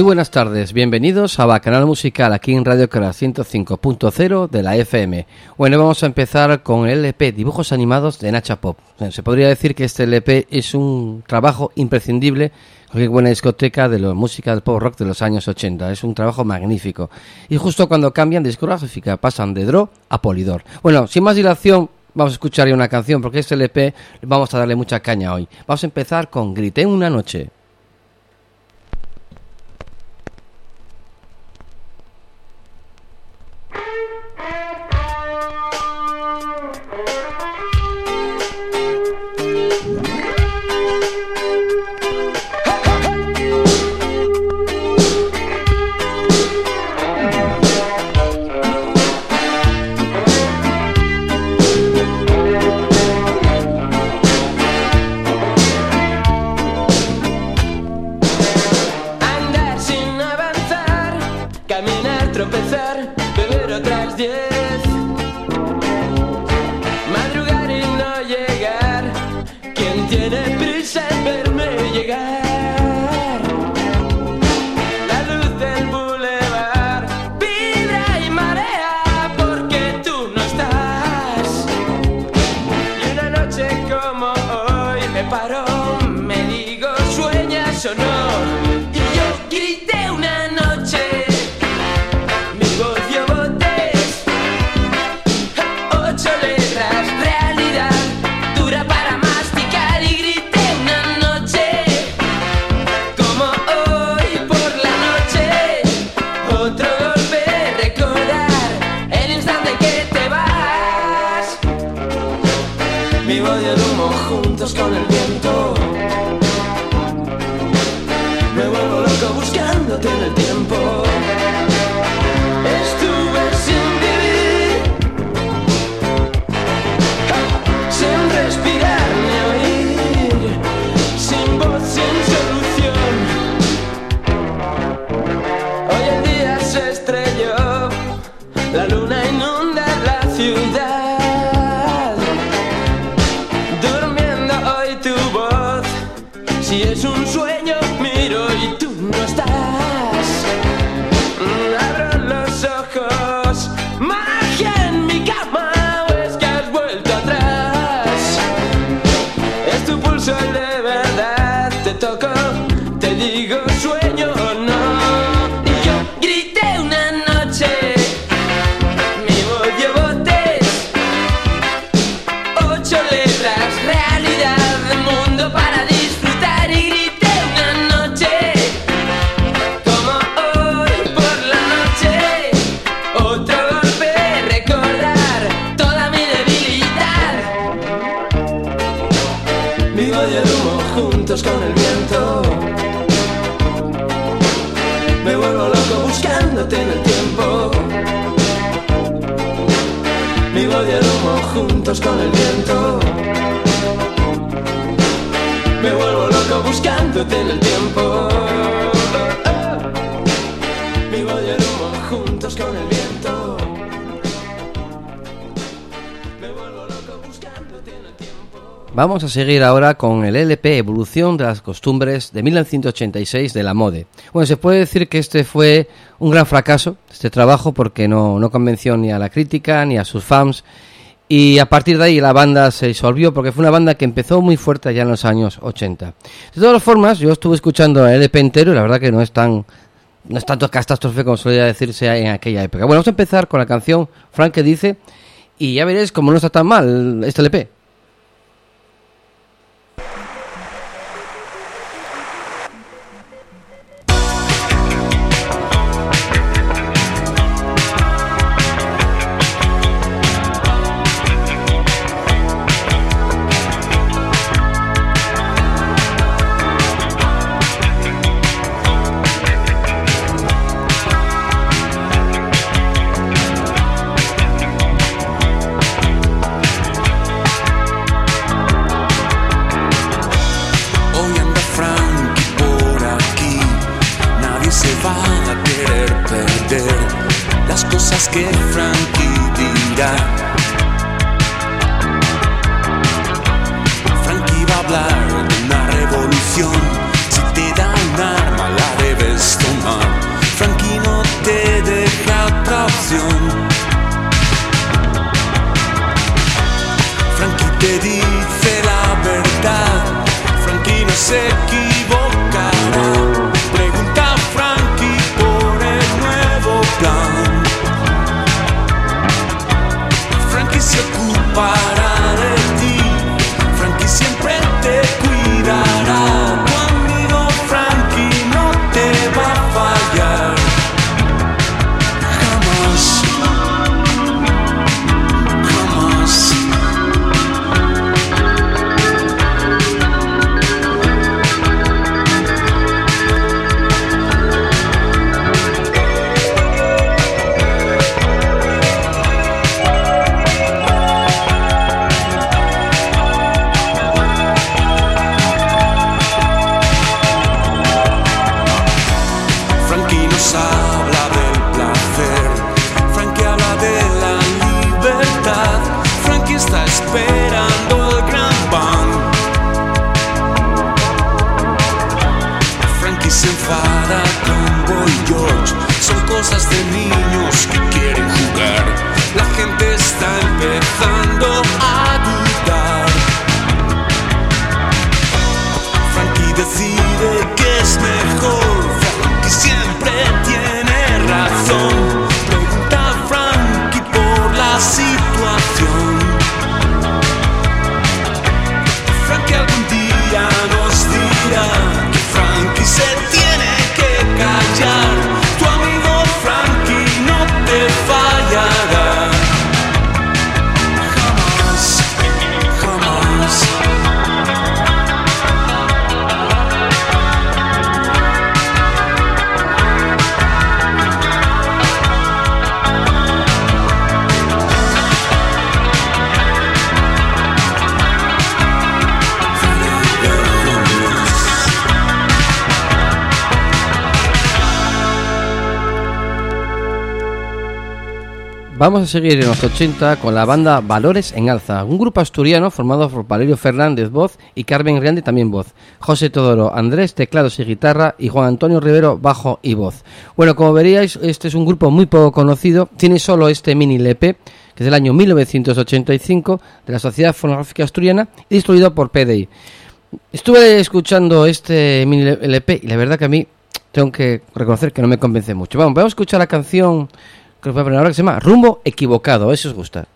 Muy buenas tardes, bienvenidos a Bacanal Musical aquí en Radio Cora 105.0 de la FM. Bueno, vamos a empezar con el LP Dibujos Animados de Nacha Pop. Se podría decir que este LP es un trabajo imprescindible Qué buena discoteca de la música del pop rock de los años 80. Es un trabajo magnífico. Y justo cuando cambian de discográfica, pasan de Dro a Polidor. Bueno, sin más dilación, vamos a escuchar una canción porque este LP vamos a darle mucha caña hoy. Vamos a empezar con Grité una noche. Vamos a seguir ahora con el LP Evolución de las Costumbres de 1986 de la Mode. Bueno, se puede decir que este fue un gran fracaso, este trabajo, porque no, no convenció ni a la crítica ni a sus fans. Y a partir de ahí la banda se disolvió porque fue una banda que empezó muy fuerte ya en los años 80. De todas formas, yo estuve escuchando el LP entero y la verdad que no es tan no es tanto catástrofe como solía decirse en aquella época. Bueno, vamos a empezar con la canción Frank que dice y ya veréis cómo no está tan mal este LP. Está esperando el gran pan. Frankie se enfada con Boy George, son cosas de niños que quieren Vamos a seguir en los 80 con la banda Valores en Alza, un grupo asturiano formado por Valerio Fernández, voz, y Carmen Grande, también voz. José Todoro Andrés, teclados y guitarra, y Juan Antonio Rivero, bajo y voz. Bueno, como veríais, este es un grupo muy poco conocido, tiene solo este mini LP, que es del año 1985, de la Sociedad Fonográfica Asturiana, y distribuido por PDI. Estuve escuchando este mini LP y la verdad que a mí tengo que reconocer que no me convence mucho. Vamos, vamos a escuchar la canción que os voy a poner ahora que se llama Rumbo Equivocado, a ver si os gusta.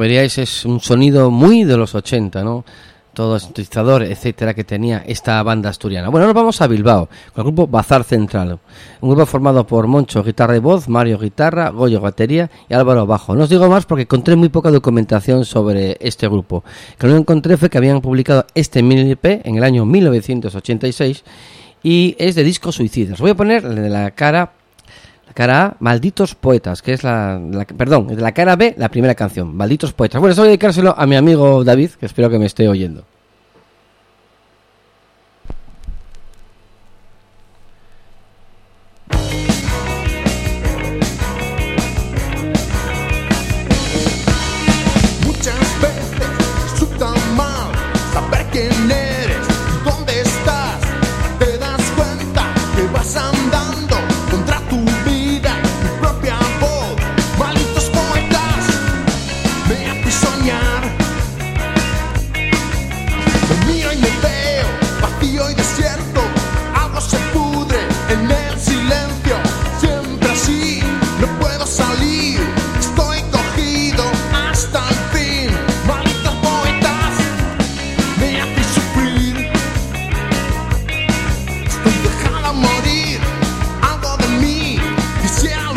Veríais es un sonido muy de los 80, ¿no? Todo sintetizador, etcétera, que tenía esta banda asturiana. Bueno, nos vamos a Bilbao, con el grupo Bazar Central. Un grupo formado por Moncho, guitarra y voz, Mario, guitarra, Goyo, batería y Álvaro, bajo. No os digo más porque encontré muy poca documentación sobre este grupo. Lo que encontré fue que habían publicado este mini EP en el año 1986 y es de discos suicidas. Voy a poner de la cara cara A, Malditos Poetas, que es la, la- perdón, de la cara B, la primera canción, Malditos Poetas. Bueno, eso voy a dedicárselo a mi amigo David, que espero que me esté oyendo. Yeah.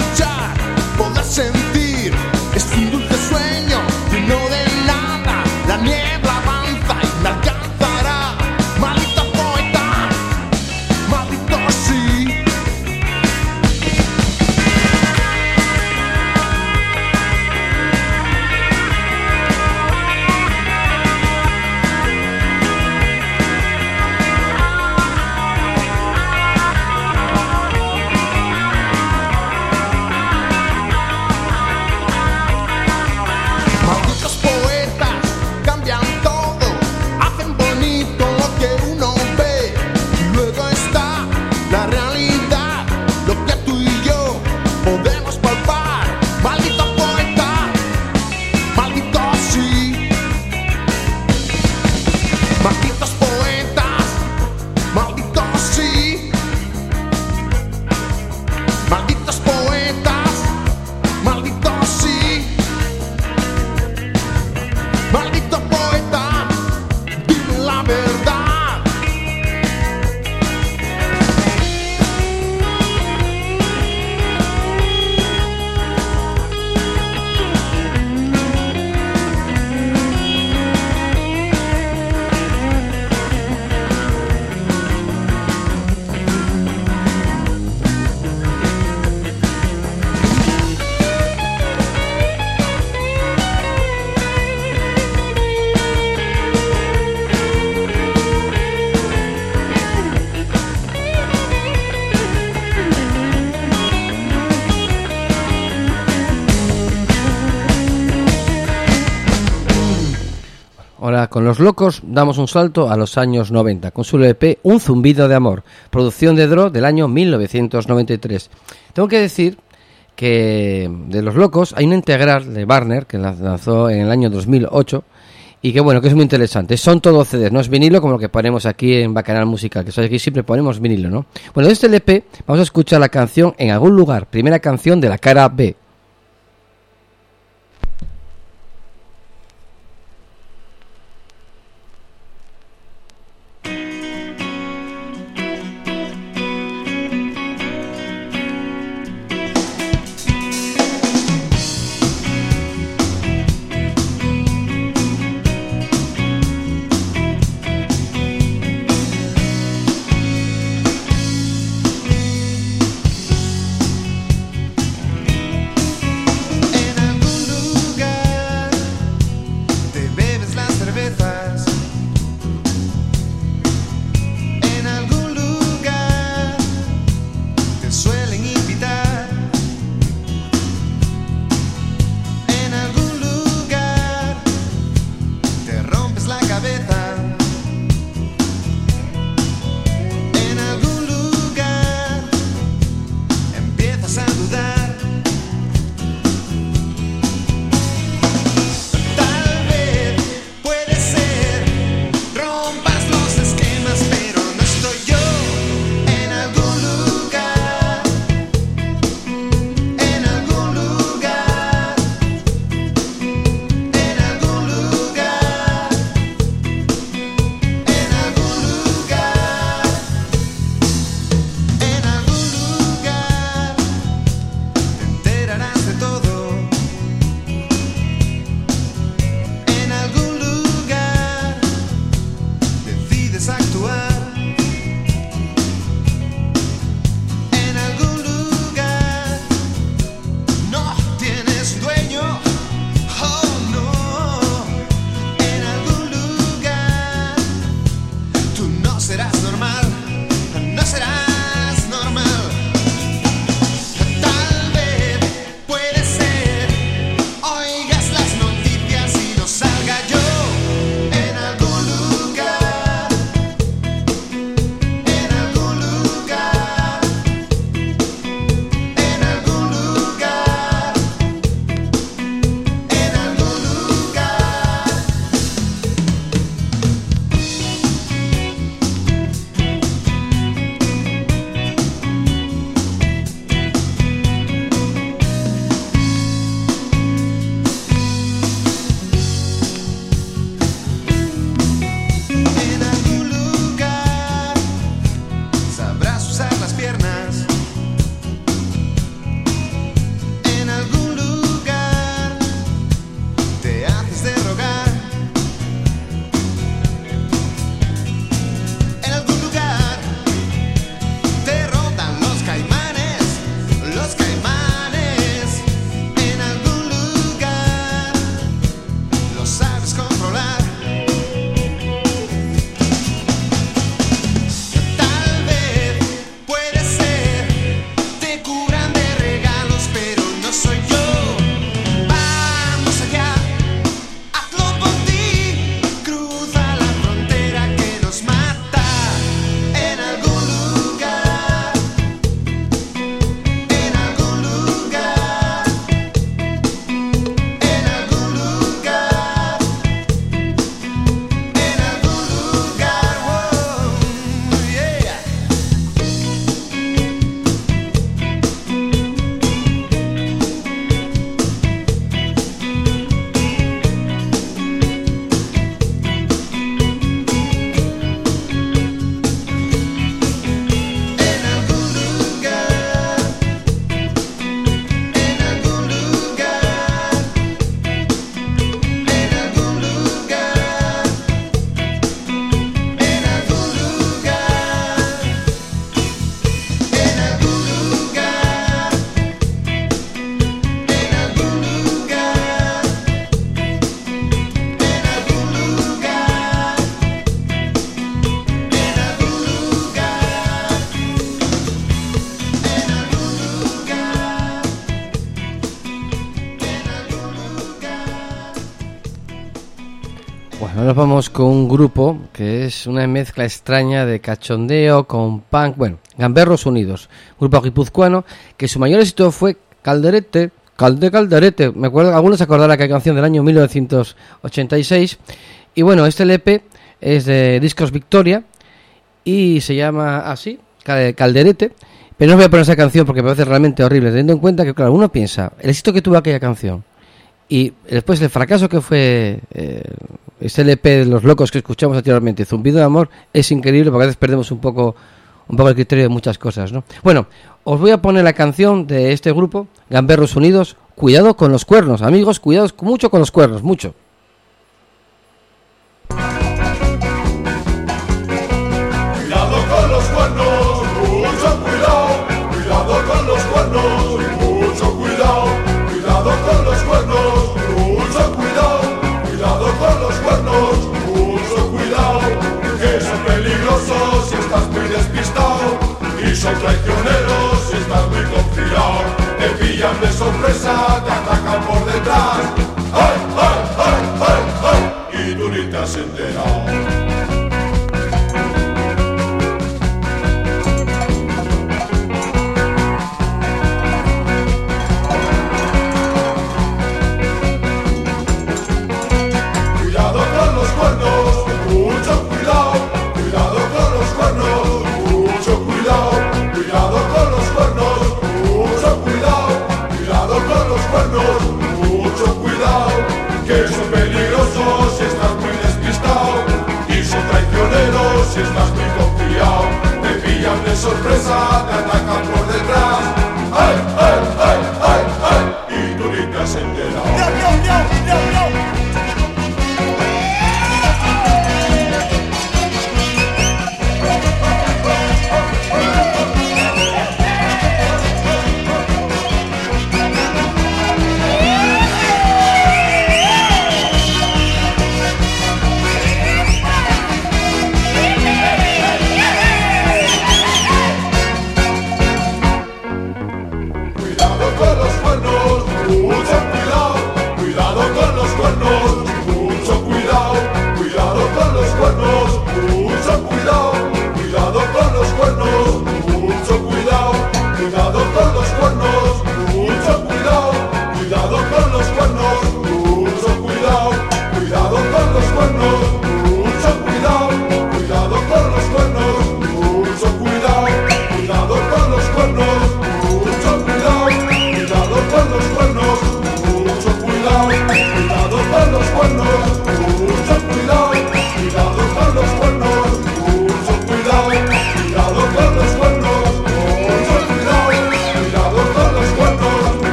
Ahora, con los locos, damos un salto a los años 90, con su LP Un zumbido de amor, producción de Dro del año 1993. Tengo que decir que de los locos hay una integral de Barner que la lanzó en el año 2008 y que bueno, que es muy interesante. Son todos CDs, no es vinilo como lo que ponemos aquí en Bacanal Musical, que sabes que siempre ponemos vinilo, ¿no? Bueno, de este LP vamos a escuchar la canción En algún lugar, primera canción de la cara B. Vamos con un grupo que es una mezcla extraña de cachondeo con punk, bueno, Gamberros Unidos, grupo guipuzcoano que su mayor éxito fue Calderete, Calde Calderete, me acuerdo, algunos se acordarán que canción del año 1986 y bueno, este LP es de Discos Victoria y se llama así, Cal- Calderete, pero no voy a poner esa canción porque me parece realmente horrible, teniendo en cuenta que claro, uno piensa, el éxito que tuvo aquella canción y después el fracaso que fue eh, este LP de los locos que escuchamos anteriormente, Zumbido de Amor, es increíble porque a veces perdemos un poco, un poco el criterio de muchas cosas, ¿no? Bueno, os voy a poner la canción de este grupo, Gamberros Unidos, Cuidado con los cuernos, amigos, cuidados mucho con los cuernos, mucho. Son traicioneros si estás muy confiado. Te pillan de sorpresa, te atacan por detrás. ¡Ay, ay, ay, ay, ay! Y tú ni te. Sorpresa, te atacan por detrás. ¡Ay, ay, ay, ay, ay! Y tú ni te has enterado. Cuidado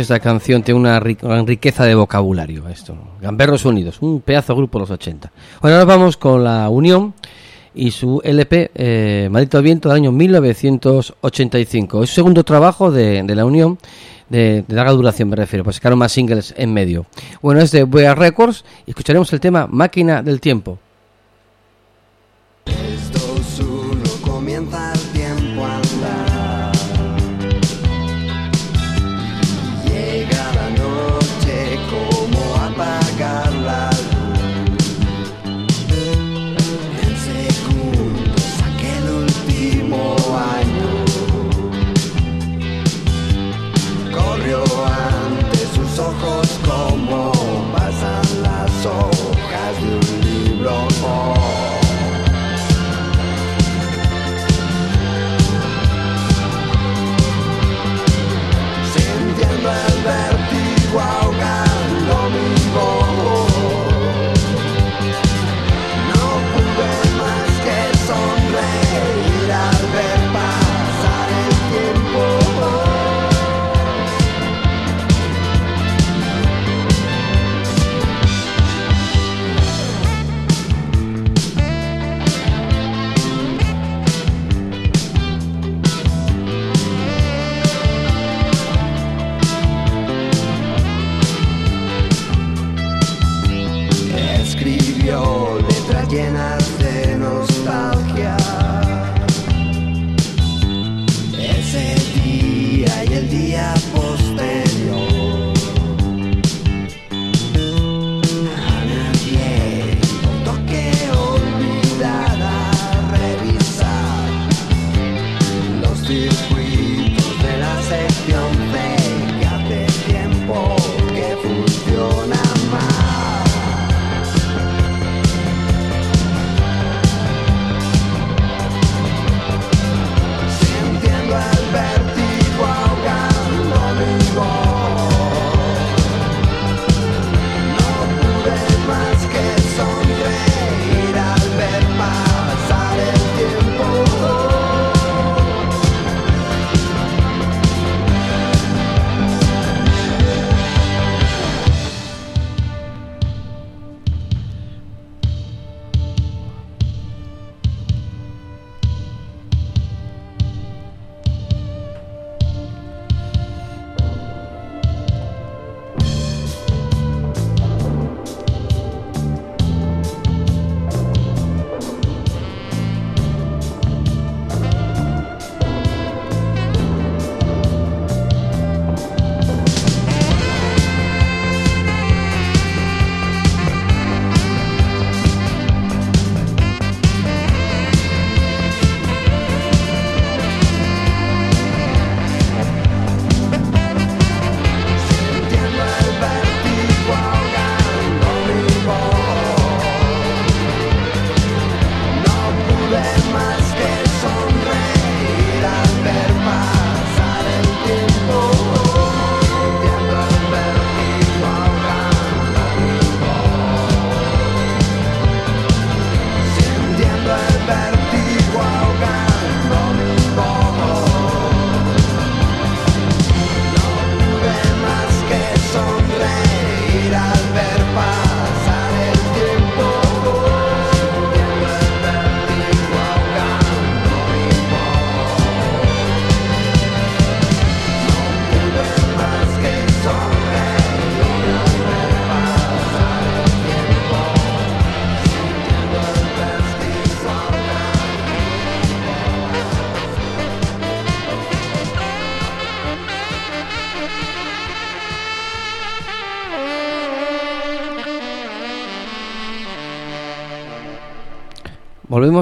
esta canción tiene una riqueza de vocabulario. Esto, Gamberros Unidos, un pedazo grupo de los 80. Bueno, ahora vamos con la Unión y su LP eh, Maldito Viento del año 1985. Es segundo trabajo de, de la Unión, de, de larga duración me refiero, pues sacaron más singles en medio. Bueno, es de Boya Records y escucharemos el tema Máquina del Tiempo.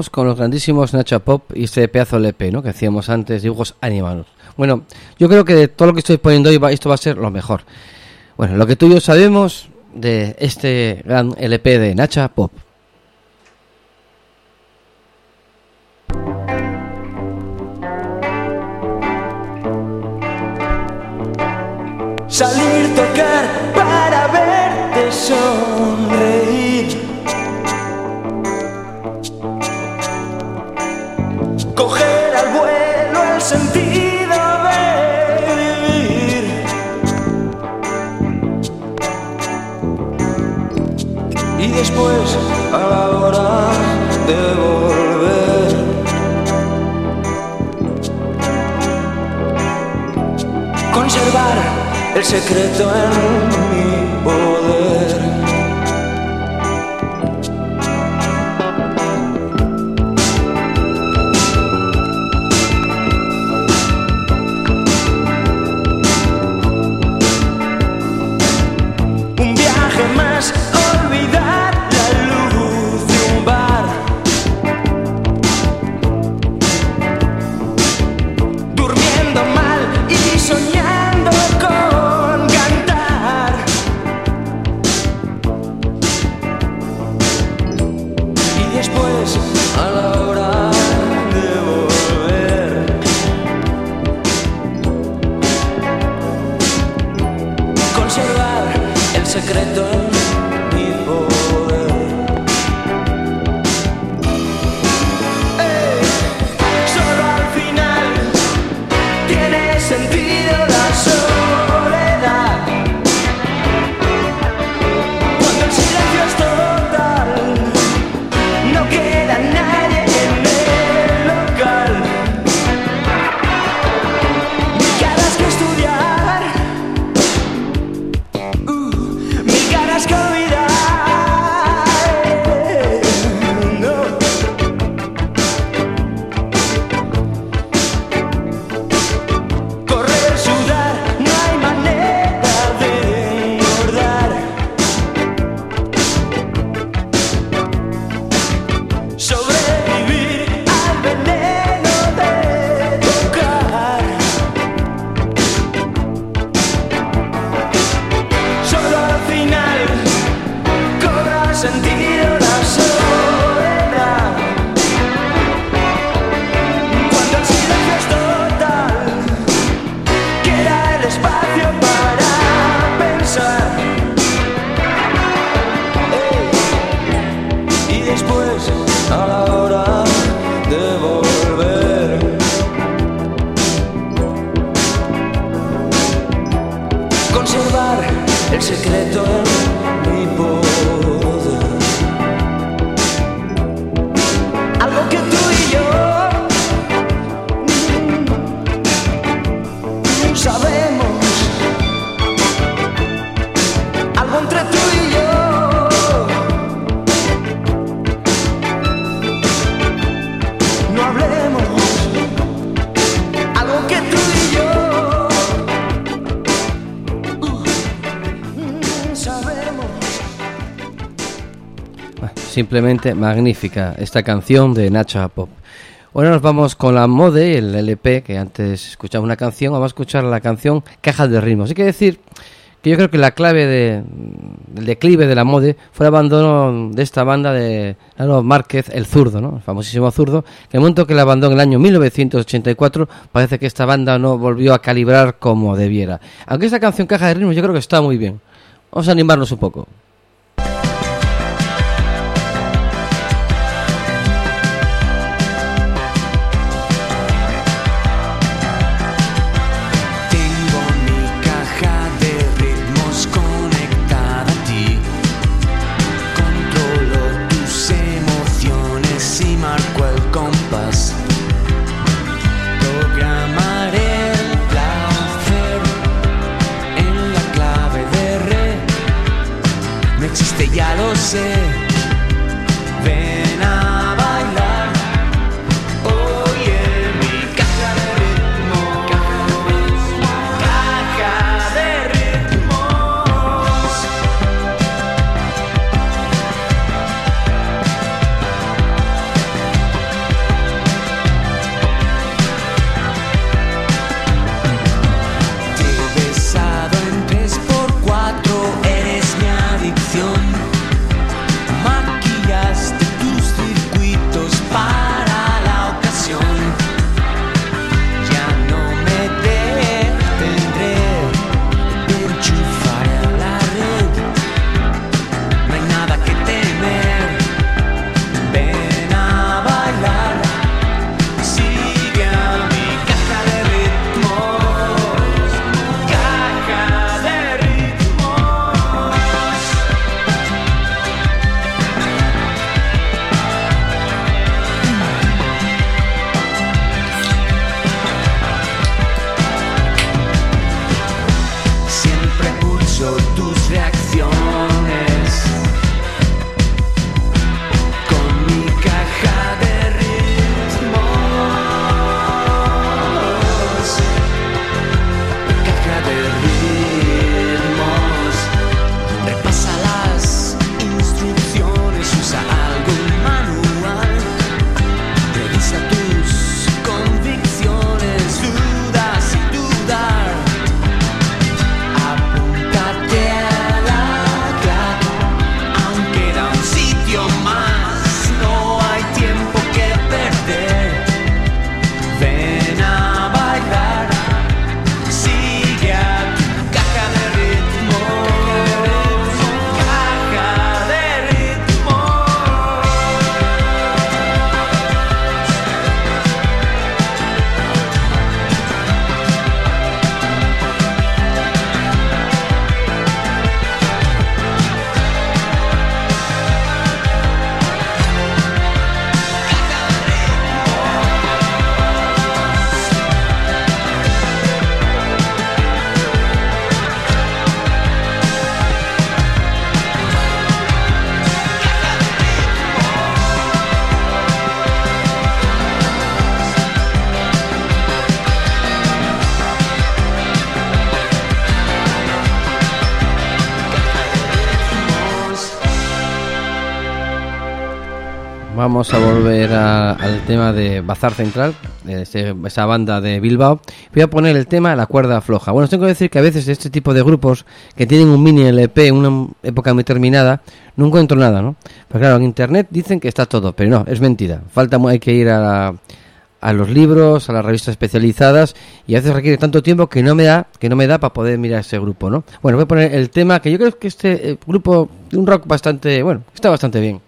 Con los grandísimos Nacha Pop y este pedazo LP, ¿no? Que hacíamos antes, dibujos animados. Bueno, yo creo que de todo lo que estoy poniendo hoy, esto va a ser lo mejor. Bueno, lo que tú y yo sabemos de este gran LP de Nacha Pop. Salir, tocar para verte sonreír. Después, a la hora de volver. conservar el secreto en Simplemente magnífica esta canción de Nacha Pop. Ahora nos vamos con la Mode, el LP, que antes escuchamos una canción, vamos a escuchar la canción Cajas de Ritmos. Hay que decir que yo creo que la clave de, del declive de la Mode fue el abandono de esta banda de Lalo Márquez, el zurdo, ¿no? el famosísimo zurdo, que el momento que la abandonó en el año 1984, parece que esta banda no volvió a calibrar como debiera. Aunque esta canción Caja de Ritmos yo creo que está muy bien. Vamos a animarnos un poco. Vamos a volver a- al tema de Bazar Central, ese- esa banda de Bilbao. Voy a poner el tema La cuerda floja. Bueno, tengo que decir que a veces este tipo de grupos que tienen un mini LP en una época muy terminada, no encuentro nada, ¿no? Pero claro, en internet dicen que está todo, pero no, es mentira. Falta, hay que ir a, la- a los libros, a las revistas especializadas y a veces requiere tanto tiempo que no me da, que no me da para poder mirar ese grupo, ¿no? Bueno, voy a poner el tema que yo creo que este eh, grupo un rock bastante, bueno, está bastante bien.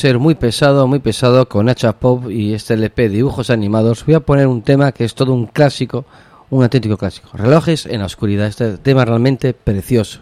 Ser muy pesado, muy pesado con Hacha Pop y este LP dibujos animados. Voy a poner un tema que es todo un clásico, un auténtico clásico. Relojes en la oscuridad. Este tema realmente precioso.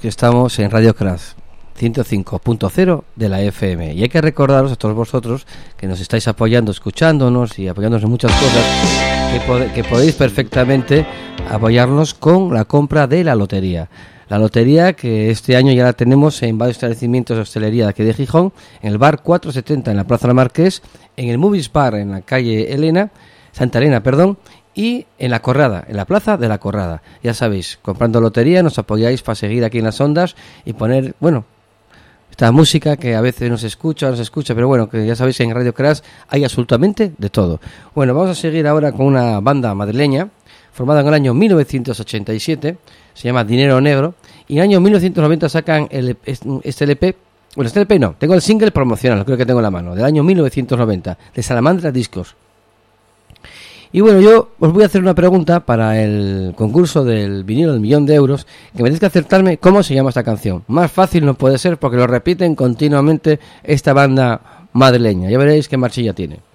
Que estamos en Radio Crash 105.0 de la FM y hay que recordaros a todos vosotros que nos estáis apoyando, escuchándonos y apoyándonos en muchas cosas que, podéis perfectamente apoyarnos con la compra de la lotería. La lotería que este año ya la tenemos en varios establecimientos de hostelería de aquí de Gijón, en el bar 470 en la Plaza La Marqués, en el Movies Bar en la calle Elena, Santa Elena, perdón, y en la Corrada, en la Plaza de la Corrada. Ya sabéis, comprando lotería nos apoyáis para seguir aquí en las ondas y poner, bueno, esta música que a veces no se escucha, no se escucha, pero bueno, que ya sabéis en Radio Crash hay absolutamente de todo. Bueno, vamos a seguir ahora con una banda madrileña formada en el año 1987, se llama Dinero Negro, y en el año 1990 sacan el, este LP, bueno, este LP no, tengo el single promocional, creo que tengo en la mano, del año 1990, de Salamandra Discos. Y bueno, yo os voy a hacer una pregunta para el concurso del vinilo del millón de euros, que me tenéis que acertarme cómo se llama esta canción. Más fácil no puede ser porque lo repiten continuamente esta banda madrileña. Ya veréis qué marchilla tiene.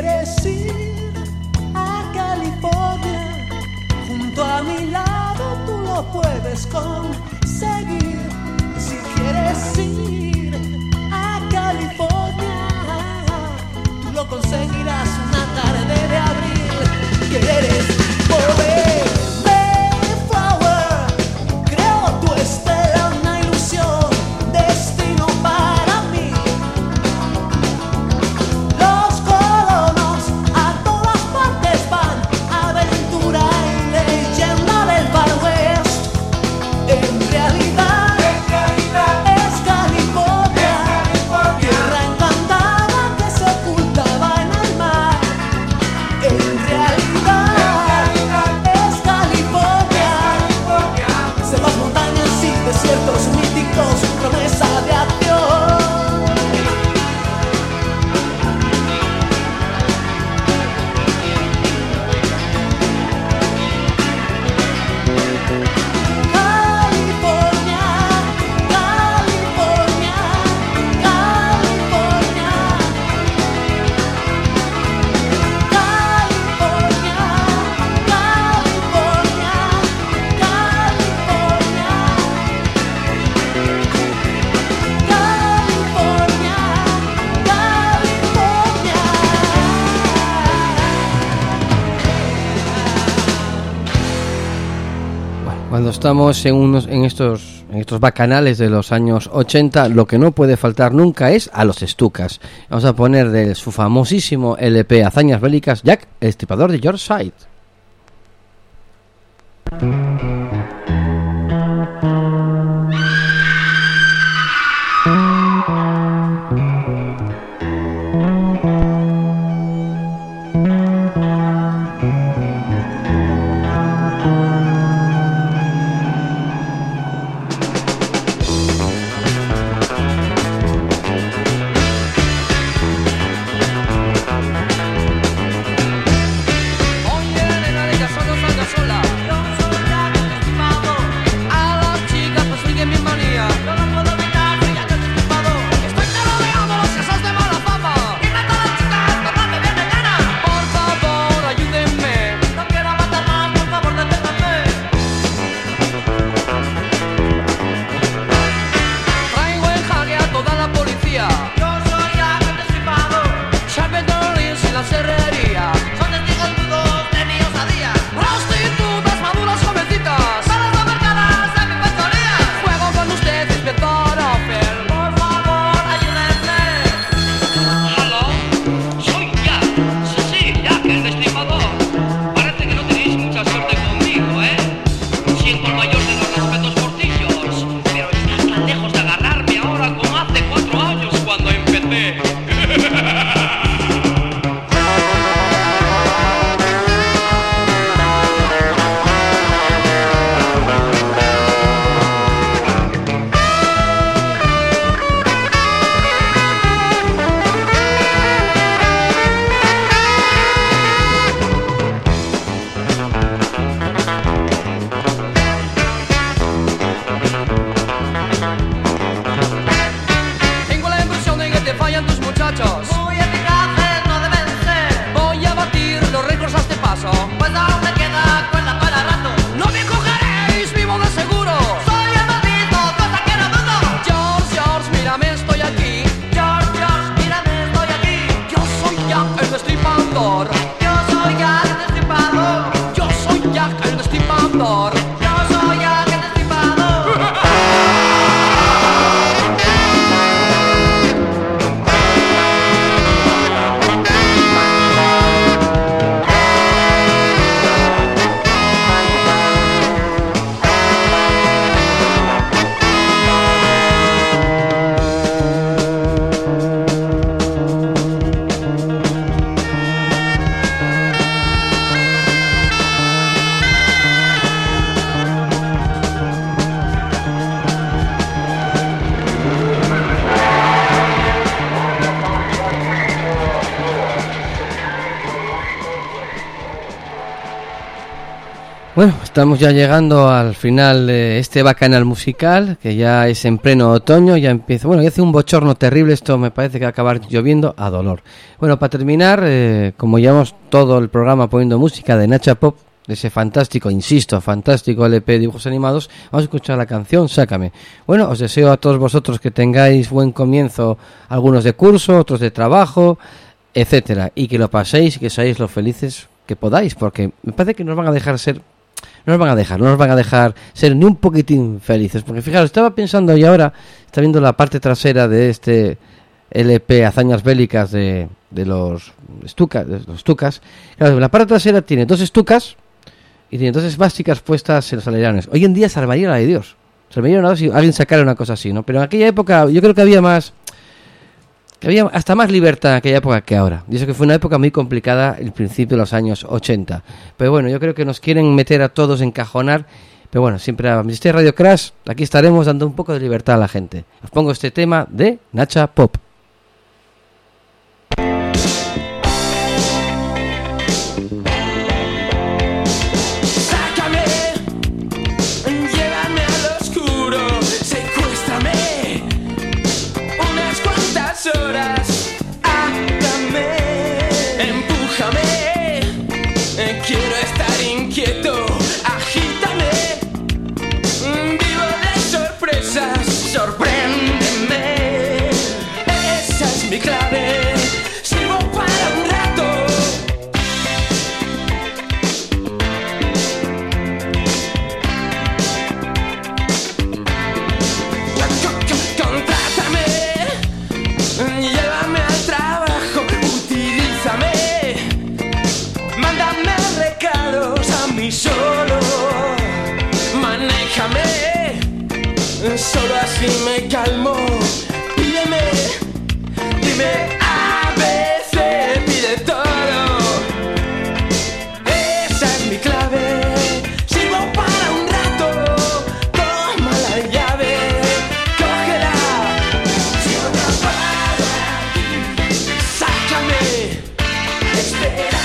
quieres ir a California, junto a mi lado tú lo puedes conseguir. Si quieres ir a California, tú lo conseguirás. estamos en, unos, en, estos, en estos bacanales de los años 80, lo que no puede faltar nunca es a los estucas. Vamos a poner de su famosísimo LP Hazañas Bélicas, Jack, el estipador de George Side. Estamos ya llegando al final de este bacanal musical, que ya es en pleno otoño, ya empieza, bueno, ya hace un bochorno terrible, esto me parece que va a acabar lloviendo a dolor. Bueno, para terminar, eh, como llevamos todo el programa poniendo música de Nacha Pop, de ese fantástico, insisto, fantástico LP dibujos animados, vamos a escuchar la canción Sácame. Bueno, os deseo a todos vosotros que tengáis buen comienzo, algunos de curso, otros de trabajo, etcétera, y que lo paséis y que seáis lo felices que podáis, porque me parece que nos van a dejar ser no nos van a dejar, no nos van a dejar ser ni un poquitín felices. Porque fijaros, estaba pensando y ahora, está viendo la parte trasera de este LP Hazañas Bélicas de, de los estucas, de los. Claro, la parte trasera tiene dos estucas y tiene dos básicas puestas en los alerones. Hoy en día se armaría la de Dios. Se armaría nada si alguien sacara una cosa así, ¿no? Pero en aquella época yo creo que había más que había hasta más libertad en aquella época que ahora. Y eso que fue una época muy complicada, el principio de los años 80. Pero bueno, yo creo que nos quieren meter a todos, encajonar. Pero bueno, siempre a este Radio Crash, aquí estaremos dando un poco de libertad a la gente. Os pongo este tema de Nacha Pop. Me calmo, pídeme, dime a veces, pide todo. Esa es mi clave. Sirvo para un rato. Toma la llave. Cógela. Sigo atrapado aquí. Sácame. Esperando